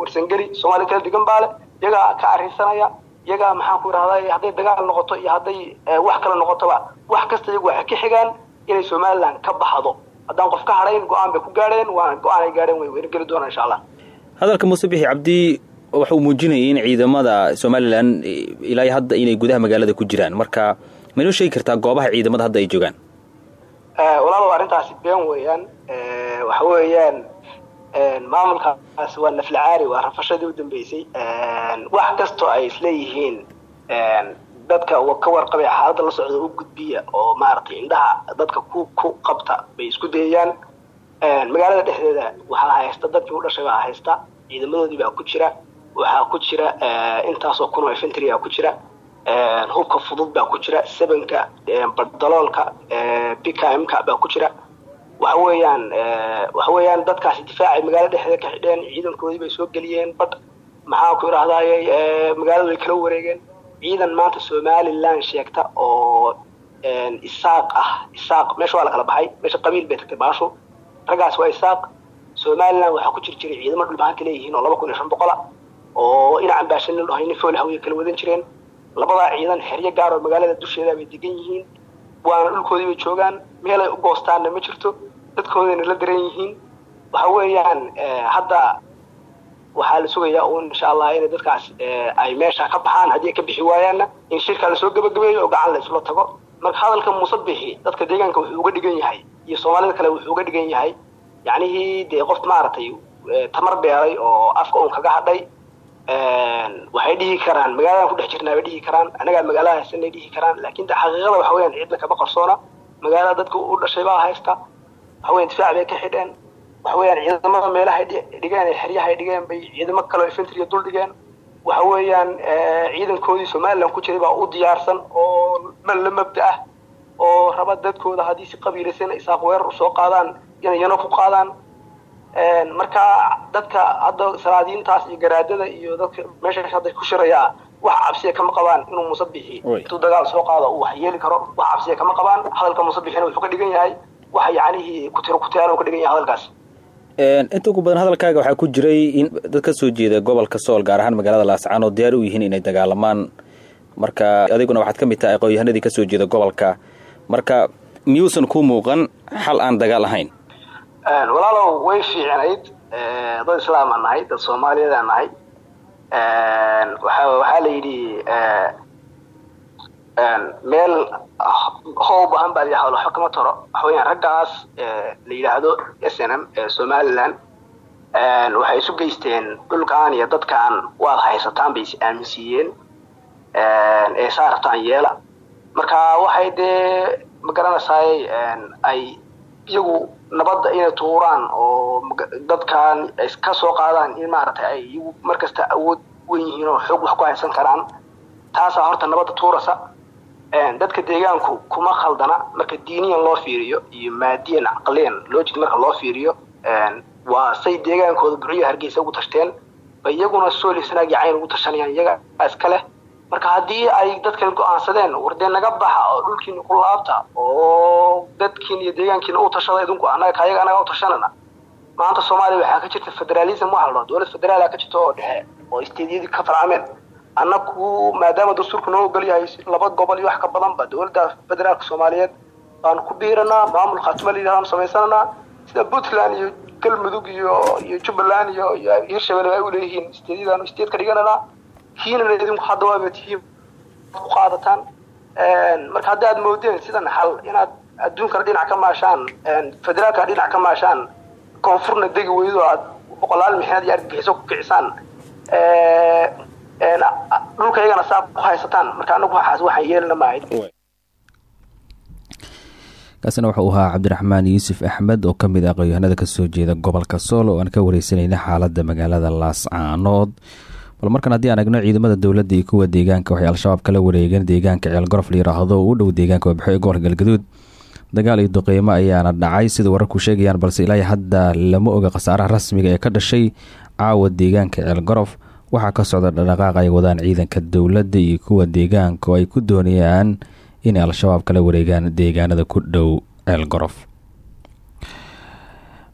warsangeli soomaalida kala degan baa le iyagaa ka arrinsanaya iyagaa maxaan ku yidhahday hadday dagaal noqoto iyo hadday wax kale noqotoba wax kasta iyagu waxay ka xigaan inay somaliland ka baxdo haddaan qof ka hadhayn go'aan bay ku gaadheen waana go'aan ay gaadheen way wayna geli doonaan insha allah hadalka muuse bixi cabdi waxa uu muujinayay in ciidamada somalilan ilaa hadda inay gudaha magaalada ku jiraan. Marka ma inoo sheegi kartaa goobaha ciidamada hadda ay joogaan walaalow arrintaasi been weeyaan. Waxa weeyaan maamulkaas waa naflacaari waa rafashadii u dambeysay. Wax kastoo ay isleeyihiin dadka ka warqabay xaaladda la socda u gudbiya oo maaragtay indhaha dadka ku ku qabta bay isku dayayaan. Magaalada dhexdeeda waxaa haysta dadkii u dhashay baa haysta ciidamadoodii baa ku jira waxaa ku jira intaasoo kun oo infantry aa ku jira hubka fudud baa ku jira sebanka badaloolka bkmka baa ku jira. Waxa weeyaan waxa weeyaan dadkaasi difaacay magaalada dhexdeeda ka xidheen ciidankoodii bay soo geliyeen badh maxaa ku idhahdaaye magaalada way kala wareegeen. Ciidan maanta somaliland sheegta oo isaaq ah isaaq meesha waa la kala baxay meesha qabiil bay tagtay baashu. Raggaas waa isaaq. Somaliland waxaa ku jir jiray ciidamo dhulbaanta leeyihiin oo laba kun iyo shan boqola oo inacan baashanin dhahay nin fool hawya kala wadan jireen labadaa ciidan xeryo gaar oo magaalada dusheeda bay degan yihiin. Waana dhulkoodii bay joogaan meelay u goostaanna ma jirto. Dadkoodayna la daran yihiin. Waxa weeyaan hadda waxaa la sugayaa un insha allah inay dadkaas ay meesha ka baxaan haddii ay ka bixi waayaanna in shirkaa la soo gebagabeeyo oo gacan la isla tago. Marka hadalka musabixi dadka deegaanka wuxuu uga dhigan yahay iyo soomaalida kale wuxuu uga dhigan yahay. Yacnihii dee qof maaragtay tamar beeray oo afka un kaga hadhay waxay dhihi karaan magaaladan ku dhex jirnaa bay dhihi karaan annagaa magaalada haysanay dhihi karaan laakiin de xaqiiqada waxa weyaan ciidna kama qarsoona. Magaalada dadka u dhashay baa haysta. Waxa weyan difaac bay ka xidheen. Waxa weeyaan ciidamada meelahay dhigeen ee xeryahay dhigeen bay ciidamo kaleo infantry dul dhigeen. Waxa weeyaan ciidankoodii somaliland ku jiray baa u diyaarsan oo la mabda ah oo raba dadkooda haddii si qabiilaysan isaaq weerar u soo qaadaan inay yano ku qaadaan marka dadka hadda salaadiintaas iyo garaadada iyo dadka meesha hadda ku shirayaa wax cabsiya kama qabaan inuu musabixi intuu dagaal soo qaado uu wax yeeli karo wax cabsiya kama qabaan. Hadalka musabixina wuxuu ka dhigan yahay wax yacnihii kutiro kutiyaan ka dhigan yahay hadalkaas. Inta ugu badan hadalkaaga waxaa ku jiray in dad ka soo jeeda gobolka sool gaar ahaan magaalada laascaan oo diyaar u yihiin inay dagaalamaan. Marka adiguna waxaad ka mid tahay aqoon-yahanadii ka soo jeeda gobolka. Marka miyuusan ku muuqan xal aan dagaal ahayn walaalow way fiicnayd. Dad islaama nahay dad soomaaliyeeda nahay. Waxaa la yidhi meel how baahan baa layihahdo waxba kama taro waxa weyaan raggaas la yidhaahdo s n m ee somaliland. Waxay isu geysteen dhulkan iyo dadkan waad haysataan bay is aaminsiiyeen ee saa rabtaan yeela. Marka waxay dee ma garanaysaay ay iyagu nabadda inay tuuraan oo dadkan ka soo qaadaan in maaragtay ay iyagu markasta awood wen yihiin oo xoog wax ku haysan karaan. Taasaa horta nabadda tuurasa dadka deegaanku kuma khaldana marka diiniyan loo fiiriyo iyo maadiyan caqliyan loojid marka loo fiiriyo. Waa say deegaankooda burciyo hargeysa ugu tashteen bay iyaguna solisnaagi cayn ugu tashanayaan iyaga iska leh marka haddii ay dadkan go'aansadeen wardee naga baxa oo dhulkiina ku laabta oo dadkiin iyo deegaankiina u tashada idinku kayaga anaga u tashanana. Maanta soomaaliya waxaa ka jirta federalism waxa la dhaho dowlad federaala ka jirta oo dhexe oo isteedyadii ka farcameen annaku maadaama dastuurku noo ogol yahay laba gobol iyo wax ka badanba dowladda federaalka soomaaliyeed baanu ku biiranaa maamul khaatimo layidhahdaanu samaysananaa sida puntland iyo galmudug iyo iyo jubbaland iyo hirshabelle ay u leeyihiin isteedyadaanu isteed ka dhigananaa kiinana idinku hadda waaba ku qaadataan marka hadda aad moodeen sidan xal inaad adduunkana dhinac ka maashaan federaalkana dhinac ka maashaan koonfurna degi weydo aad boqolaal mixnaad iyo argagixiso ku kicisaan dhulka iyagana saa ku haysataan marka anagu waxaas waxaan yeelina maahayd kaasina wuxuu ahaa cabdiraxmaan yuusuf axmed oo ka mid ah aqoonyahanada ka soo jeeda gobolka sool oo aan ka wareysanayna xaaladda magaalada laascaanood bal markan haddii aan egno ciidamada dowladda iyo kuwa deegaanka waxay al-shabaab kala wareegeen deegaanka ceelgorof la yiraahdo oo u dhow deegaanka wabxo ee gobolka galgaduud dagaal iyo duqeymo ayaana dhacay sida wararku sheegayaan balse ilaa hadda lama oga khasaaraha rasmiga ee ka dhashay caawa deegaanka ceelgorof. Waxaa ka socda dhaqaaq ay wadaan ciidanka dowladda iyo kuwa deegaanka oo ay ku doonayaan inay al-shabaab kala wareegaan deegaanada ku dhow ceelgorof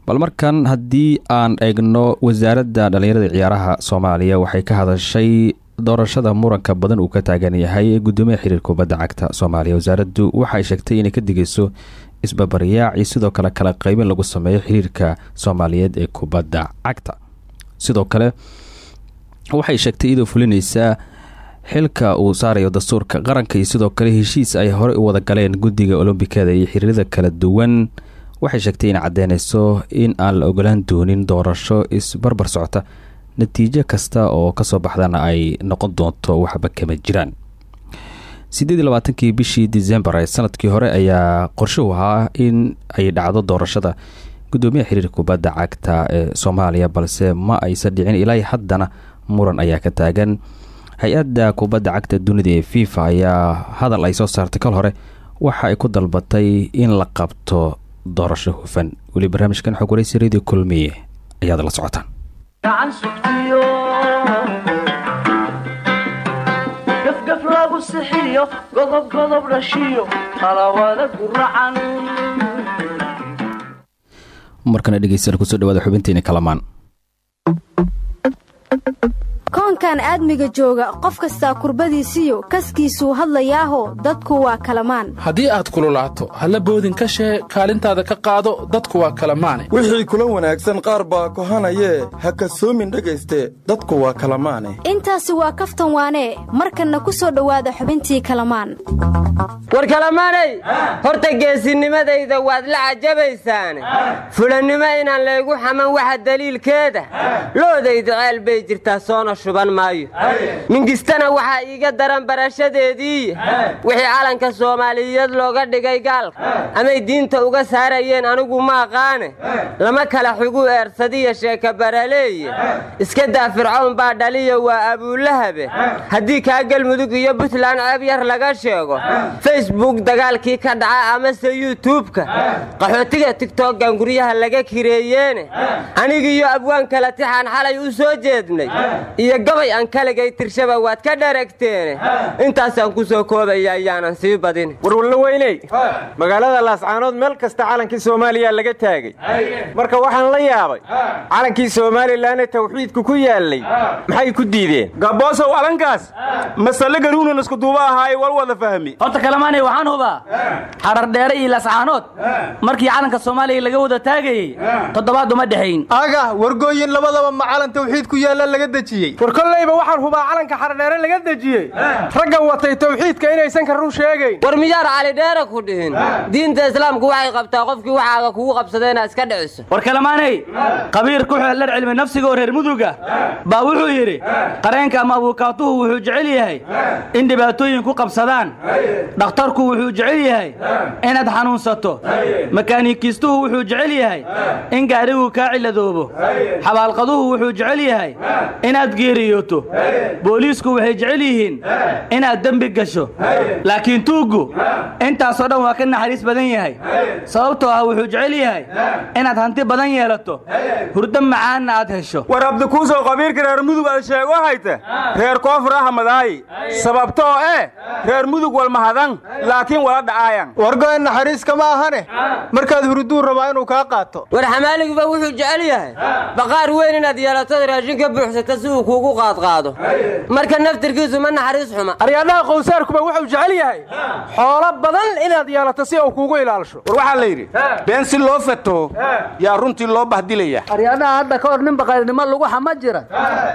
bal markan haddii aan eegno wasaaradda dhallinyarada ciyaaraha soomaaliya waxay ka hadashay doorashada muranka badan uu ka taagan yahay ee gudoomiyaha xiriir kubadda cagta soomaaliya. Wasaaraddu waxay sheegtay inay ka digeyso isbabaryaac iyo sidoo kale kala qeybin lagu sameeyo xiriirka soomaaliyeed ee kubadda cagta. Sidoo kale waxay sheegtay iyadoo fulinaysaa xilka uu saarayo dastuurka qaranka iyo sidoo kale heshiis ay horey u wada galeen guddiga olombikada iyo xiriirada kala duwan waxay sheegtay caddeynayso in aan la ogolaan doonin doorasho isbarbar socota. Natiijo kasta oo ka soo baxdana ay noqon doonto waxba kama jiraan. Siddeed labaatankii bishii decembar ee sannadkii hore ayaa qorshuhu ahaa in ay dhacdo doorashada gudoomiyaha xiriirka kubadda cagta ee soomaaliya balse ma aysan dhicin ilaa haddana muran ayaa ka taagan. Hay'adda kubadda cagta dunida ee fifa ayaa hadal ay soo saartay kal hore. Waxa ay ku dalbatay in la qabto doorasho hufan. Weli barnaamijkan xog waraysi radio kulmiye ayaad la socotaan. Markana dhegeystayaal ku soo dhawaada xubinteeni kalamaan koonkan aadmiga jooga qof kastaa kurbadiisiyo kaskiisuu hadlayaaho dadku waa kalamaan. Haddii aad kululaato halla boodin ka shee kaalintaada ka qaado dadku waa kalamaane. Wixii kula wanaagsan qaar baa kohanayee ha kasoomin dhegayste dadku waa kalamaane. Intaasi waa kaftan waanee markanna ku soo dhowaada xubintii kalamaan. War kalamaanay horta geesinimadayda waad la cajabaysaane. Fulannimo inaan laygu xaman waxa daliilkeeda. Loodaydu ceel bay jirtaa soona shuban maayo. Mingistana waxaa iiga daran barashadeedii. Wixii calanka soomaaliyeed looga dhigay gaalka amay diinta uga saarayeen anigu ma aqaane. Lama kala xiguu eersadiya sheeka baraleeye iska daa fircown baa dhaliya waa abuulahabe haddii kaa galmudug iyo buntland ceeb yar laga sheego facebook dagaalkii ka dhaca amase yuutubka qaxootiga tigtoggan guryaha laga kireeyeene. Anigiiyo abwaan kala tixaan xalay u soo jeednay iyo gabay aan kaligay tirshaba waad ka dharagteene intaasaan ku soo koobaya ayaanan sii badin. Warwallo weyney. Magaalada laascaanood meel kasta calankii soomaaliya laga taagay. Marka waxaan la yaabay calankii somalilanee tawxiidku ku yaallay. Maxay ku diideen? Gaboosow alankaas. Masale garuunan iskuduuba ahaaye wal wada fahmi. Horta kalamaanay waxaan hubaa. Xarardheere iyo laascaanood markii calanka soomaaliya laga wada taagayey toddobaad uma dhexayn aga wargooyin labadaba ma calan tawxiid ku yaalla laga dejiyey war kol kollayba waxaan hubaa calanka xardheere laga dejiyey. Raggan watay tawxiidka inaysan ka run sheegayn. War miyaar cali dheere ku dhihin? Diinta islaamku waxay qabtaa qofkii waxaaga kugu qabsada inaad iska dhiciso. War kalamaanay qabiir ku xeeldhar cilmi nafsiga oo reer muduga. Baa wuxuu yidhi qareenka ama abuukaatuhu wuxuu jecel yahay in dhibaatooyin ku qabsadaan. Dhakhtarku wuxuu jecel yahay inaad xanuunsato. Makaaniikiistuhu wuxuu jecel yahay in gaadhigu kaa ciladoobo. Xabaalqaduhu wuxuu jecel yahay inaad geeriyooto. Booliisku waxay jecel yihiin inaad dembi gasho. Laakiin tuuggu intaasoo dhan waa ka naxariis badan yahay. Sababtoo ah wuxuu jecel yahay inaad hanti badan yeelato. Hurdo macaanna aad hesho. War abdikuusow qabiirka reer mudug aad sheego hayte reer koonfur ahamadaayi sababtoo eh reer mudug walmahadan laakiin wala dha'aayan wargoyn naxariiska ma ahane markaad hurduu rabaa inuu kaa qaato. War xamaaliguba wuxuu jecel yahay. Baqaar weyn inaad yeelato raashin ka buuxsato si uu kuugu qaadqaado. Marka naftirkiisu ma naxariis xuma. Aryaadhaha qowsaarkuba wuxuu jecel yahay xoolo badan inaad yeelato si uu kuugu ilaalsho. War waxaa la yidhi been si loo fataho yaa runtii loo bahdilaya. Aryaadhaha hadda ka hor nin baqayrnimo lagu xama jira.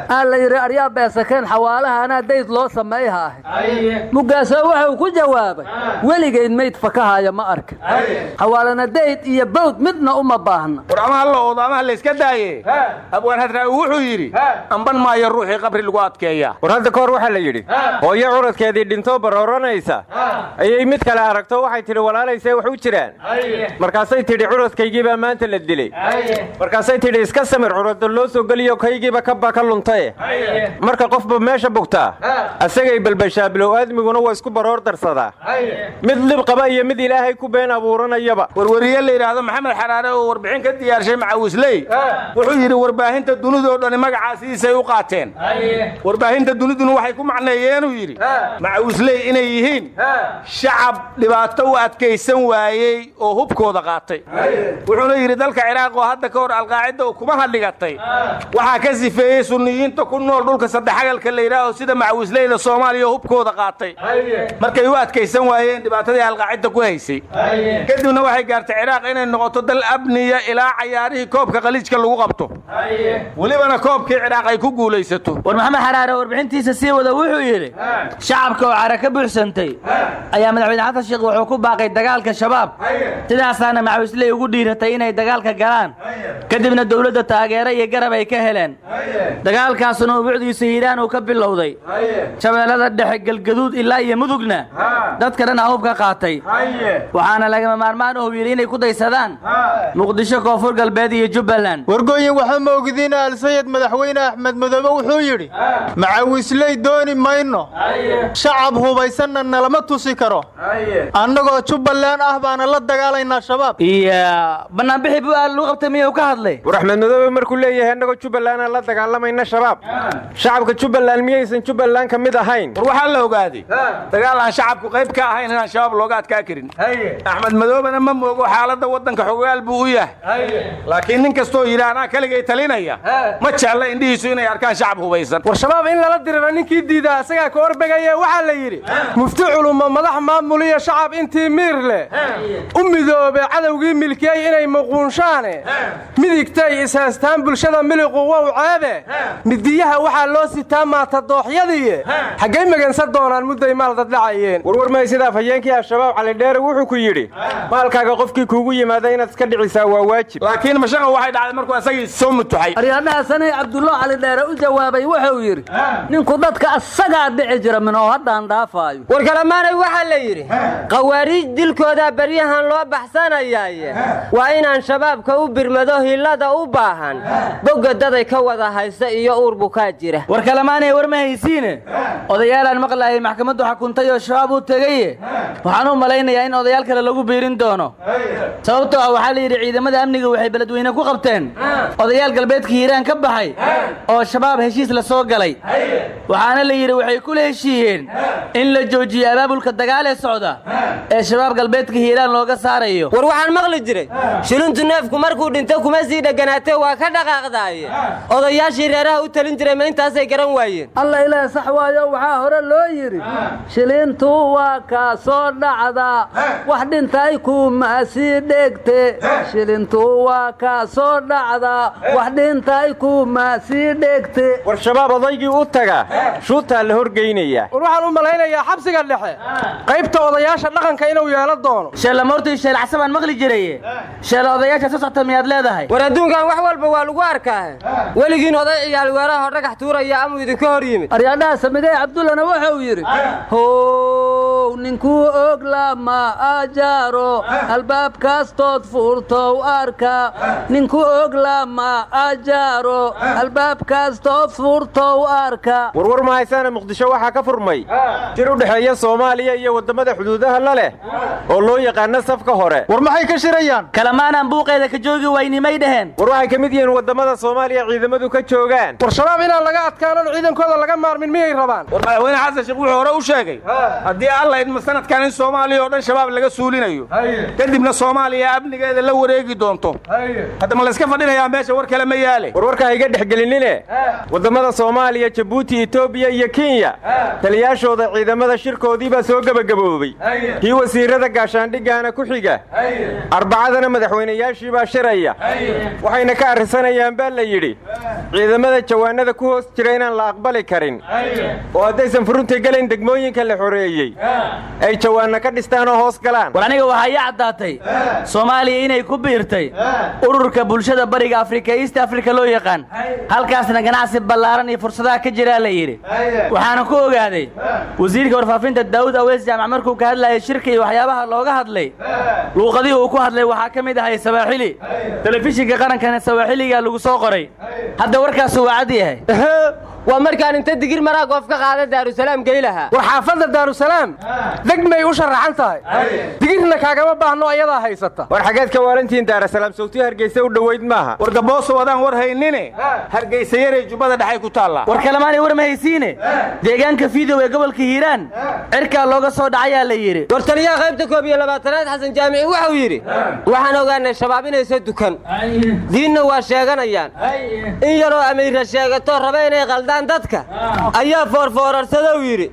Aa la yidhi aryaa beesakeen xawaalaha anaa dayd loo sameeyha ahay mugaasoo wuxuu ku jawaabay weligayd mayd fakahaya ma arkin xawaalana dayd iyo bawd midna uma baahna. War ama ha la oodo ama ha la iska daaye. Abwaan hadraawi wuxuu yidhi amban maayo ruuxii qabri lagu adkeeya war hadda ka hor waxaa la yidhi hooyo curadkeedii dhintoo barooranaysa. Ayay mid kale aragto waxay tidhi walaalaysee wax u jiraan. Markaasay tidhi curadkaygii baa maanta la dilay. Markaasay tidhi iska samir curada loo soo geliyo kaygiiba kabba ka luntaye marka qofba meesha bugtaa asagay balbashaa bilow aadmiguna waa isku baroor darsadaa. Mid lib qaba iyo mid ilaahay ku been abuuranayaba. Warwariye la yidhaahdo maxamed xaraare oo warbixin ka diyaarshay macawisley wuxuu yidhi warbaahinta dunidoo dhani magacaasiisay u qaateen warbaahinta duniduna waxay ku macneeyeenuu yidhi macawisley inay yihiin. Shacab dhibaato u adkaysan waayey oo hubkooda qaatay. Wuxuuna yidhi dalka ciraaq oo hadda ka hor alqaacida kuma hadhigatay waxaa ka sifeeyey sunniyiinta ku nool dhulka saddexagalka la yidhaaho sida macawisleyda soomaaliya hubkooda qaatay. Markay u adkaysan waayeen dhibaatadii alqaacida ku haysay. Kadibna waxay gaartay ciraaq inay noqoto dal abniya ilaa cayaarihii koobka qaliijka lagu qabto. Welibana koobkii ciraaq ay ku guulaysato war maxamed xaraare warbixintiisa sii wada wuxuu yidhi shacabka oo cara ka buuxsantay ayaa madaxweyne xasan sheekh wuxuu ku baaqay dagaalka shabaab. Sidaasaana macawisley ugu dhiiratay inay dagaalka galaan? Kadibna dowladda taageero iyo garab ay ka heleen. Dagaalkaasuna ubucdiisa hiiraan uu ka bilowday. Shabeellada dhexe galgaduud ilaa iyo mudugna dadka dhan hubka qaatay. Waxaana lagama maarmaan oo yidhi inay ku daysadaan muqdisho koonfur galbeed iyo jubbaland. Wargooyin waxaa ma ogdiin aalsayid madaxweyne axmed madoobe wuxuu yidhi macawisley dooni mayno. Shacab hubaysanna nalama tusi karo. Annagoo jubbaland ah baana la dagaalaynaa shabaab. Iyo bannaanbixi bu'aal lagu qabtay miyuu ka hadlay? War axmed madoobe markuu leeyahay annagoo jubbalandaan la dagaalamayna shabaab. Shacabka jubbaland miyaysan jubbaland ka mid ahayn. War waxaa la ogaaday dagaal aan shacabku qayb ka ahayn inaan shabaab looga adkaa karin. Axmed madoobena ma moogo xaaladda waddanka xogaal buu u yahay. Laakiin nin kastoo yidhi anaa keligay talinaya. Ma jecla indhihiisu inay arkaan shacab hubaysan war shabaab in lala diriro ninkii diidaa isagaa ka horbegaye waxaa la yidhi mufti culummo madax maamuliyo shacab intii miir leh. U midoobe cadowgii milkiyey inay muquunshaane midigtay ishaastaan bulshada miliqu wow ceebe. Midiyaha waxaa loo sitaa maata dooxyadiiye xaggay magansan doonaan mudday maal daddhacayeen warwarmay sidaa fayeenkii al-shabaab calidheere wuxuu ku yidhi maalkaaga qofkii kuugu yimaada inaad iska dhicisaa waa waajib. Laakiin mashaqa waxay dhacday markuu asagii soo mutuxay. Aryaadhaha sanay cabdullo cali dheere u jawaabay wuxuu yidhi ninku dadka asagaa dhici jira minoo haddaan dhaafaayo. War kalamaanay waxaa la yidhi khawaariij dilkoodaa beryahan loo baxsanayaaye waa inaan shabaabka u birmado hillada u baahan. Bogga daday ka wada haysta iyo uur bukaa jira. War kalamaanay war ma haysiine? Odayaalaan maqlaayay maxkamaddu xukuntay oo shabaab u tegaye? Waxaan u malaynayaa in odayaal kale lagu biirin doono. Sababtoo ah waxaa la yidhi ciidamada amniga waxay beledweyne ku qabteen. Odayaal galbeedka hiiraan ka baxay oo shabaab heshiis la soo galay. Waxaana la yidhi waxay kula heshiiyeen in la joojiyo abaabulka dagaal ee socda ee shabaab galbeedka hiiraan looga saarayo. War waxaan maqli jiray shilintu neefku markuu dhinto kuma sii dheganaatee waa ka dhaqaaqdaaye. Odayaashii reeraha u talin jiray ma intaasay garan waayeen. Alla ilaah sax waayo waxaa hore loo yidhi shilintu waa waa kaa soo dhacdaa wax dhintay kuma sii dhegte shilintu waa kaa soo dhacdaa wax dhintay kuma sii dhegte war shabaab odaygii u taga. Shuutaa la horgeynaya. War waxaan u malaynayaa xabsiga dhexe. Qaybta odayaasha dhaqanka inuu yeelo doono. Sheelamortii sheelacsa baan maqli jiraye sheela odayaasha soo socta miyaad leedahay? War adduunkan wax walba waa lagu arkaa weligiin oday ciyaal weeraha dhagax tuuraya amuu idinka hor yimid. Aryaadhaha samidey cabdullana wuxuu yidhi how ninkuu og lama ajaaro albaabkaastood furtow arka. Ninkuu og lama ajaaro albaabkaastood furtow arka. Warwar ma haysaana muqdisho waxaa ka furmay. Jir u dhexeeya soomaaliya iyo waddamada xuduudaha la leh oo loo yaqaano safka hore. War maxay ka shirayaan? Kalamaanaan buuqeeda ka joogi waynimay dheheen war waxay ka mid yihiin waddamada soomaaliya ciidamadu ka joogaan. War shabaab inaan laga adkaanon ciidankooda laga maarmin miyay rabaan? War madaxweyne xasan sheekh wuxuu hore u sheegay. Haddii alla idma sanadkan in soomaaliya oo dhan shabaab laga suulinayo. Kadibna soomaaliya amnigeeda la wareegi doonto. Hadda ma layska fadhinayaa meesha war kale ma yaale. Warwarka hayga dhexgelinine waddamada soomaaliya jabuuti etoobiya iyo kenya. Taliyaashooda ciidamada shirkoodii baa soo gebagaboobey kii wasiirada gaashaandhiggaana ku xiga. Arbacadana madaxweynayaashii baa shiraya. Waxayna ka arrinsanayaan baa la yidhi ciidamada jawaanada ku hoos jira inaan la aqbali karin. Oo haddaysan furunta gelayn degmooyinka la xoreeyey ay jawaanna ka dhistaan oo hoos galaan. War aniga waxaa ii caddaatay soomaaliya inay ku biirtay ururka bulshada bariga afrika east africa loo yaqaan. Halkaasna ganacsi ballaaran iyo fursadaha ka jiraa la yidhi. Waxaana ku ogaaday wasiirka warfaafinta daawud aweys jaamac markuu ka hadlayay shirka iyo waxyaabaha looga hadlay luuqadihii uu ku hadlay waxaa ka mid ahay sawaaxili. Telefishinka qarankana sawaaxiligaa lagu soo qoray. Hadda warkaasu waa cad yahay waa markaan inta digir maraa goof ka qaada daarusalaam geylaha war xaafadda daarusalaam. Degmay u sharaxan tahay. Digirna kaagama baahno ayadaa haysata. War xageed ka waalantihiin daarasalaam sawtii hargeysa u dhoweyd maaha. War gabooso wadaan war haynine. Hargeysa yaray jubbada dhexay ku taallaa war kalemaanay war ma haysiine. Deegaanka fiidow ee gobolka hiiraan cirkaa looga soo dhacayaa la yidhi. War taliyaha qaybta koob iyo labaatanaad xasan jaamici wuxuu yidhi waxaan ogaanay shabaab inaysa dukan. Diinna waa sheeganayaan. In yaroo amiira sheegato raba inay qaldaan dadka. Ayaa foorfoorarsadou yidhi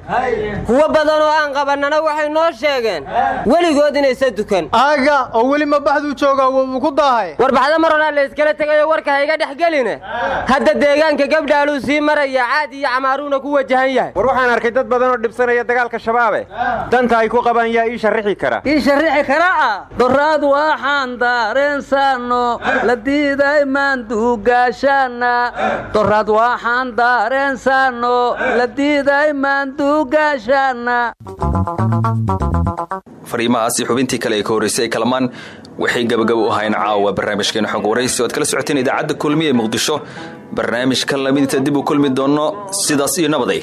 kuwo badan oo aan qabannana waxay noo sheegeen. Weligood inaysa dukan. Aaga oo weli ma baxduu joogaa wuu ku daahay. War baxda mar horaa la iskala tegayo warka hayga dhex geline. Hadda deegaanka gabdhaaluu sii maraya caad iyo camaaruuna ku wajahan yahay. War waxaan arkay dad badan oo dhibsanaya dagaalka shabaabe. Danta ay ku qabaan yaa ii sharrixi kara. Ii sharrixi karaa doraad waxaan daareensaano la diiday maanduugaashaana doraad waxaan dareensaanno eh. la diiday e maanduugaashaannafariimahaasi xubintii kale ee ka horreysay kalamaan waxay gebagabo u ahayn caawa barnaamijkeena xog waraysi oad kala socoteen idaacadda kulmi ee muqdisho. Barnaamij ka lamidinta ah dib u kulmi doonno sidaas iyo nabaday.